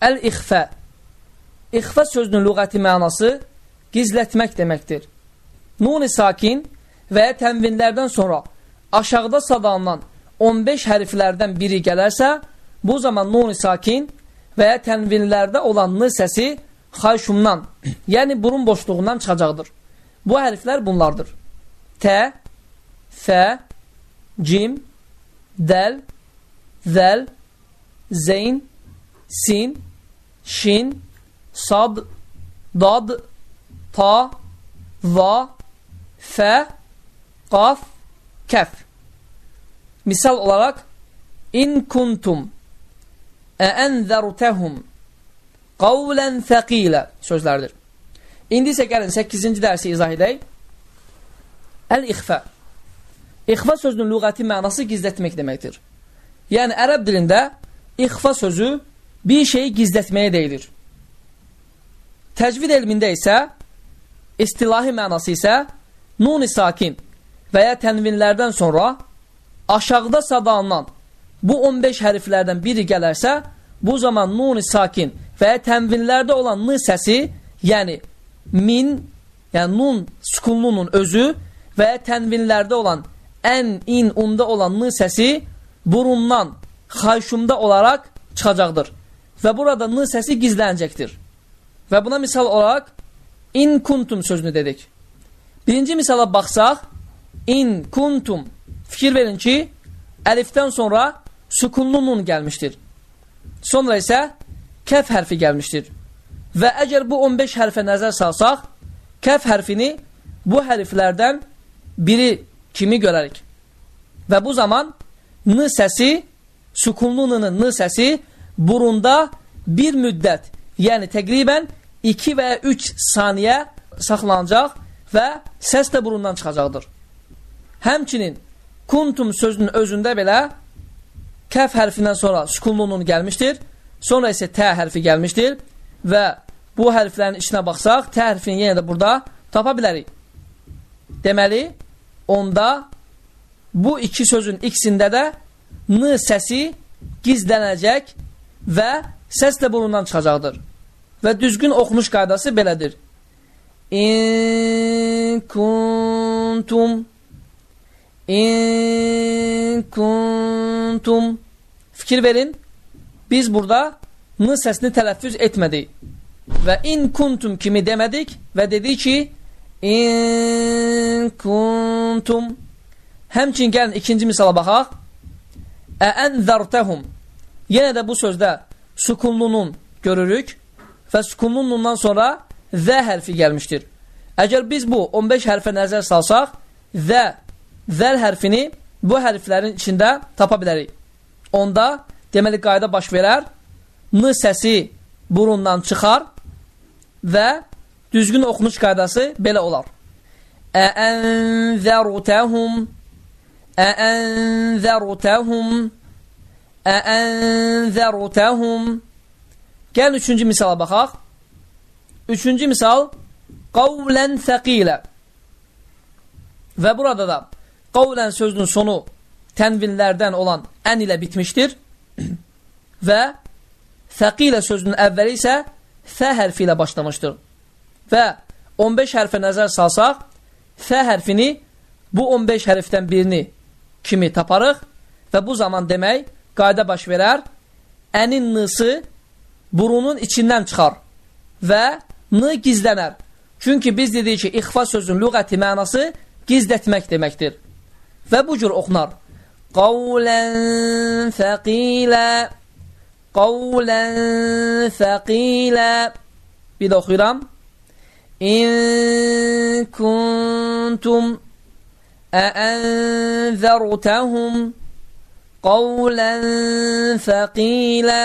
Əl-ixfə İxfə sözünün lüğəti mənası gizlətmək deməkdir. Nun-i sakin və ya tənvinlərdən sonra aşağıda sadalınan 15 hərflərdən biri gələrsə, bu zaman nun-i sakin və ya tənvinlərdə olan n səsi xayşumdan, yəni burun boşluğundan çıxacaqdır. Bu hərflər bunlardır. T, F, Cim, Dəl, Zəl, Zeyn, Sin, Şin, Sad, Dad, Ta, Va, Fə, Qaf, Kəf. Misal olaraq, İn kuntum əənzərtəhum qavlən fəqilə sözlərdir. İndi isə gəlin 8-ci dərsi izah edək. Əl-ixfə. İxfa sözünün lüğəti mənası gizlətmək deməkdir. Yəni, ərəb dilində ixfa sözü bir şeyi gizlətməyə deyilir. Təcvid elmində isə istilahi mənası isə nun-i sakin və ya tənvinlərdən sonra aşağıda sadalınan bu 15 hərflərdən biri gələrsə, bu zaman nun-i sakin və ya tənvinlərdə olan n səsi, yəni min, yəni nun sukunlunun özü və ya tənvinlərdə olan ən, in, unda olan n səsi burundan, xayşumda olaraq çıxacaqdır. Və burada n səsi gizlənəcəkdir. Və buna misal olaraq in kuntum sözünü dedik. Birinci misala baxsaq, in kuntum fikir verin ki, əlifdən sonra sukunlu nun gəlmişdir. Sonra isə kəf hərfi gəlmişdir. Və əgər bu 15 hərfə nəzər salsaq, kəf hərfini bu hərflərdən biri kimi görərik. Və bu zaman n səsi, sukunlu n-nın n səsi burunda bir müddət, yəni təqribən 2 və 3 saniyə saxlanacaq və səs də burundan çıxacaqdır. Həmçinin kuntum sözünün özündə belə kəf hərfindən sonra sukunlunun gəlmişdir. Sonra isə tə hərfi gəlmişdir və bu hərflərin içinə baxsaq, tə hərfini yenə də burada tapa bilərik. Deməli, onda bu iki sözün ikisində də n səsi gizlənəcək və səs də burundan çıxacaqdır. Və düzgün oxunuş qaydası belədir. İn kuntum İn kuntum Fikir verin. Biz burada n səsini tələffüz etmədik. Və in kuntum kimi demədik və dedik ki in kuntum Həmçin gəlin ikinci misala baxaq. Əənzərtəhum Yenə də bu sözdə sukunlunun görürük və sukunlunundan sonra zə hərfi gəlmişdir. Əgər biz bu 15 hərfə nəzər salsaq, zə zəl hərfini bu hərflərin içində tapa bilərik. Onda deməli qayda baş verər, n səsi burundan çıxar və düzgün oxunuş qaydası belə olar. Əənzərutəhum Əənzərutəhum Əənzərutəhum Gəlin üçüncü misala baxaq. Üçüncü misal qavlən səqilə Və burada da qavlən sözünün sonu tənvinlərdən olan ən ilə bitmişdir və fəqilə sözünün əvvəli isə fə hərfi ilə başlamışdır. Və 15 hərfə nəzər salsaq, fə hərfini bu 15 hərfdən birini kimi taparıq və bu zaman demək qayda baş verər, ənin nısı burunun içindən çıxar və n gizlənər. Çünki biz dedik ki, ixfa sözün lüğəti mənası gizlətmək deməkdir. Və bu cür oxunar. Qavlən fəqilə Qavlən fəqilə Bir də oxuyuram. İn kuntum əənzərtəhum qavlən fəqilə